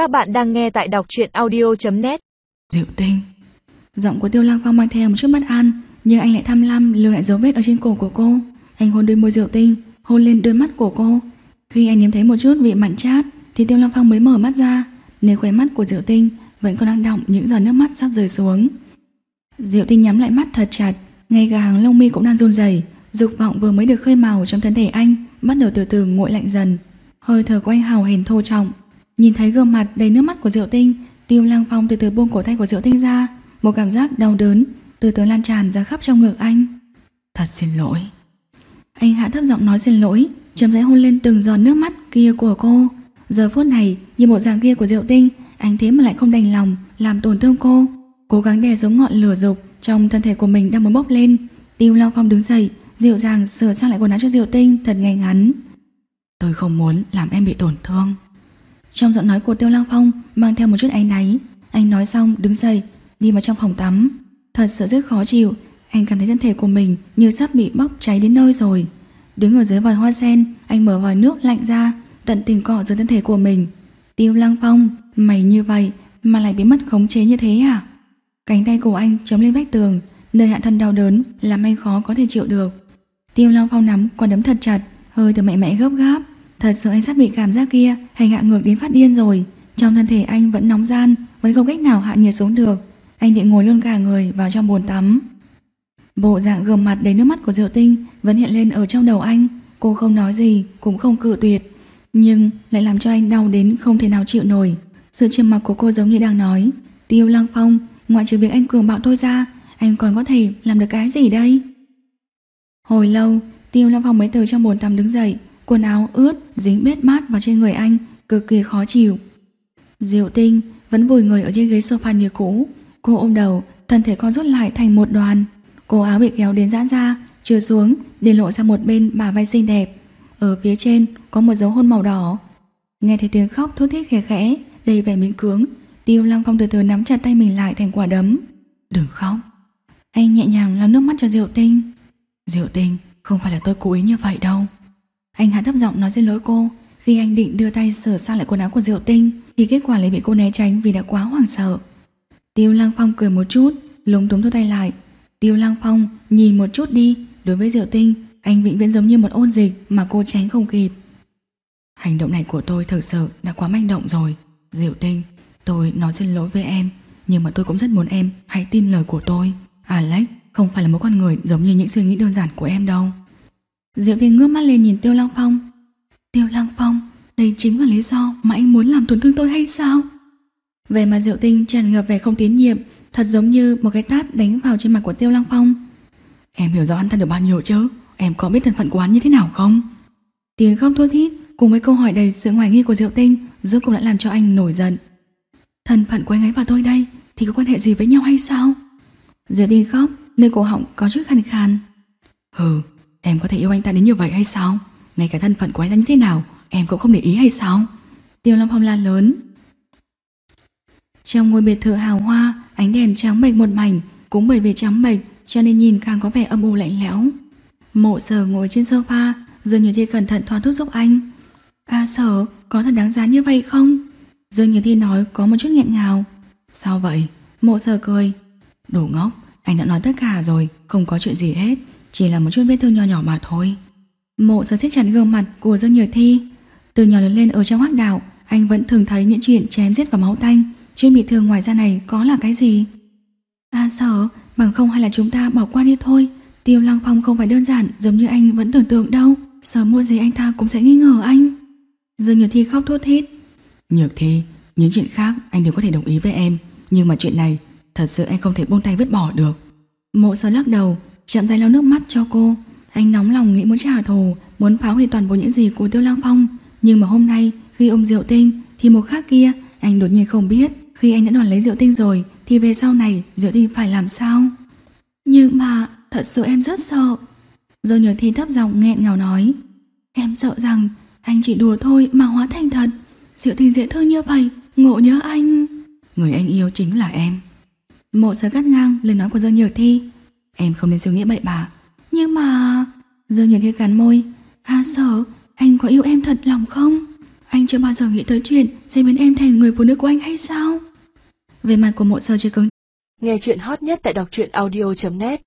Các bạn đang nghe tại đọc truyện audio.net Diệu tinh, Giọng của Tiêu Lăng Phong mang theo một chút bất an, Nhưng anh lại tham lam, lưu lại dấu vết ở trên cổ của cô. Anh hôn đôi môi Diệu tinh, Hôn lên đôi mắt của cô. Khi anh nếm thấy một chút vị mặn chát, Thì Tiêu Lăng Phong mới mở mắt ra. Nếu khóe mắt của Diệu tinh Vẫn còn đang đọng những giọt nước mắt sắp rơi xuống. Diệu tinh nhắm lại mắt thật chặt, Ngay cả hàng lông mi cũng đang run rẩy. Dục vọng vừa mới được khơi màu trong thân thể anh Bắt đầu từ từ nguội lạnh dần. Hơi thở của anh hào hển thô trọng Nhìn thấy gương mặt đầy nước mắt của Diệu Tinh, Tiêu Lăng Phong từ từ buông cổ tay của Diệu Tinh ra, một cảm giác đau đớn từ từ lan tràn ra khắp trong ngực anh. Thật xin lỗi. Anh hạ thấp giọng nói xin lỗi, chấm rãi hôn lên từng giọt nước mắt kia của cô. Giờ phút này, như bộ dạng kia của Diệu Tinh, anh thế mà lại không đành lòng làm tổn thương cô, cố gắng đè giống ngọn lửa dục trong thân thể của mình đang muốn bốc lên. Tiêu Lăng Phong đứng dậy, dịu dàng sửa sang lại quần áo cho Diệu Tinh thật ngay ngắn. Tôi không muốn làm em bị tổn thương. Trong giọng nói của Tiêu Lăng Phong mang theo một chút áy náy. Anh nói xong đứng dậy, đi vào trong phòng tắm. Thật sự rất khó chịu, anh cảm thấy thân thể của mình như sắp bị bốc cháy đến nơi rồi. Đứng ở dưới vòi hoa sen, anh mở vòi nước lạnh ra, tận tình cọ dưới thân thể của mình. Tiêu Lăng Phong, mày như vậy mà lại bị mất khống chế như thế à? Cánh tay của anh chống lên vách tường, nơi hạ thân đau đớn làm anh khó có thể chịu được. Tiêu Lăng Phong nắm quả đấm thật chặt, hơi từ mẹ mẹ gấp gáp. Thật sự anh sắp bị cảm giác kia hành hạ ngược đến phát điên rồi. Trong thân thể anh vẫn nóng gian, vẫn không cách nào hạ nhiệt xuống được. Anh định ngồi luôn cả người vào trong bồn tắm. Bộ dạng gườm mặt đầy nước mắt của Diệu Tinh vẫn hiện lên ở trong đầu anh. Cô không nói gì, cũng không cự tuyệt, nhưng lại làm cho anh đau đến không thể nào chịu nổi. Sự trầm mặc của cô giống như đang nói, Tiêu Lăng Phong, ngoại trừ việc anh cường bạo tôi ra, anh còn có thể làm được cái gì đây? Hồi lâu, Tiêu Lăng Phong mới từ trong bồn tắm đứng dậy, quần áo ướt, dính bết mát vào trên người anh, cực kỳ khó chịu. Diệu tinh vẫn vùi người ở trên ghế sofa như cũ. Cô ôm đầu, thân thể con rút lại thành một đoàn. Cô áo bị kéo đến giãn ra, trượt xuống, để lộ ra một bên bả vai xinh đẹp. Ở phía trên có một dấu hôn màu đỏ. Nghe thấy tiếng khóc thút thít khẽ khẽ, đầy vẻ miếng cướng. Tiêu Lăng Phong từ từ nắm chặt tay mình lại thành quả đấm. Đừng khóc. Anh nhẹ nhàng lau nước mắt cho Diệu tinh. Diệu tinh, không phải là tôi cố ý như vậy đâu. Anh hạ thấp giọng nói xin lỗi cô. Khi anh định đưa tay sửa sang lại quần áo của Diệu Tinh, Thì kết quả lại bị cô né tránh vì đã quá hoảng sợ. Tiêu Lăng Phong cười một chút, Lúng túng thu tay lại. Tiêu Lăng Phong, nhìn một chút đi. Đối với Diệu Tinh, Anh vĩnh viễn giống như một ôn dịch mà cô tránh không kịp. Hành động này của tôi thực sự đã quá manh động rồi. Diệu Tinh, Tôi nói xin lỗi với em, Nhưng mà tôi cũng rất muốn em hãy tin lời của tôi. Alex, không phải là một con người giống như những suy nghĩ đơn giản của em đâu. Diệu Thiên ngước mắt lên nhìn Tiêu Lăng Phong. Tiêu Lăng Phong, đây chính là lý do mà anh muốn làm tổn thương tôi hay sao? Về mà Diệu Tinh tràn ngập vẻ không tín nhiệm, thật giống như một cái tát đánh vào trên mặt của Tiêu Lăng Phong. Em hiểu rõ anh ta được bao nhiêu chứ? Em có biết thân phận của hắn như thế nào không? Tiếng khóc thua thít cùng với câu hỏi đầy sự hoài nghi của Diệu Tinh rốt cuộc đã làm cho anh nổi giận. Thân phận của anh ấy và tôi đây thì có quan hệ gì với nhau hay sao? Diệu Tinh khóc, nơi cổ họng có chút khàn khàn. Hừ, Em có thể yêu anh ta đến như vậy hay sao? Ngay cả thân phận của anh ta như thế nào, Em cũng không để ý hay sao? Tiêu Long Phong la lớn. Trong ngôi biệt thự hào hoa, Ánh đèn trắng bệch một mảnh, Cũng bởi vì trắng bệch, cho nên nhìn càng có vẻ âm u lạnh lẽo. Mộ sở ngồi trên sofa Dương Như Thi cẩn thận thoa thuốc giúp anh. À sở, có thật đáng giá như vậy không? Dương Như Thi nói có một chút nghẹn ngào. Sao vậy? Mộ sở cười. Đồ ngốc, anh đã nói tất cả rồi, Không có chuyện gì hết chỉ là một chút vết thương nhỏ nhỏ mà thôi. Mộ sở siết chặt gương mặt của Dương Nhược Thi. Từ nhỏ lớn lên ở trong hoác đạo Anh vẫn thường thấy những chuyện chém giết và máu tanh. Chuyện bị thương ngoài ra này có là cái gì? À sở Bằng không hay là chúng ta bỏ qua đi thôi. Tiêu Lăng Phong không phải đơn giản Giống như anh vẫn tưởng tượng đâu. Sớm mua gì anh ta cũng sẽ nghi ngờ anh. Dương Nhược Thi khóc thốt thít. Nhược Thi Những chuyện khác anh đều có thể đồng ý với em. Nhưng mà chuyện này Thật sự anh không thể buông tay vứt bỏ được. Mộ sở lắc đầu chậm rãi lau nước mắt cho cô. Anh nóng lòng nghĩ muốn trả thù, muốn phá hủy toàn bộ những gì của Tiêu Lang Phong. Nhưng mà hôm nay, khi ôm rượu tinh, thì một khác kia, anh đột nhiên không biết. Khi anh đã đòn lấy rượu tinh rồi, thì về sau này, rượu tinh phải làm sao? Nhưng mà, thật sự em rất sợ. dâu Nhược Thi thấp giọng nghẹn ngào nói. Em sợ rằng, anh chỉ đùa thôi mà hóa thành thật. Rượu tinh dễ thương như vậy, ngộ nhớ anh. Người anh yêu chính là em. Mộ sở gắt ngang lời nói của Dương Nhược Thi Em không nên suy nghĩ bậy bạ Nhưng mà... Dương Nhật Hiên cắn môi À sợ, anh có yêu em thật lòng không? Anh chưa bao giờ nghĩ tới chuyện sẽ biến em thành người phụ nữ của anh hay sao? Về mặt của mộ sơ chưa cứng Nghe chuyện hot nhất tại đọc truyện audio.net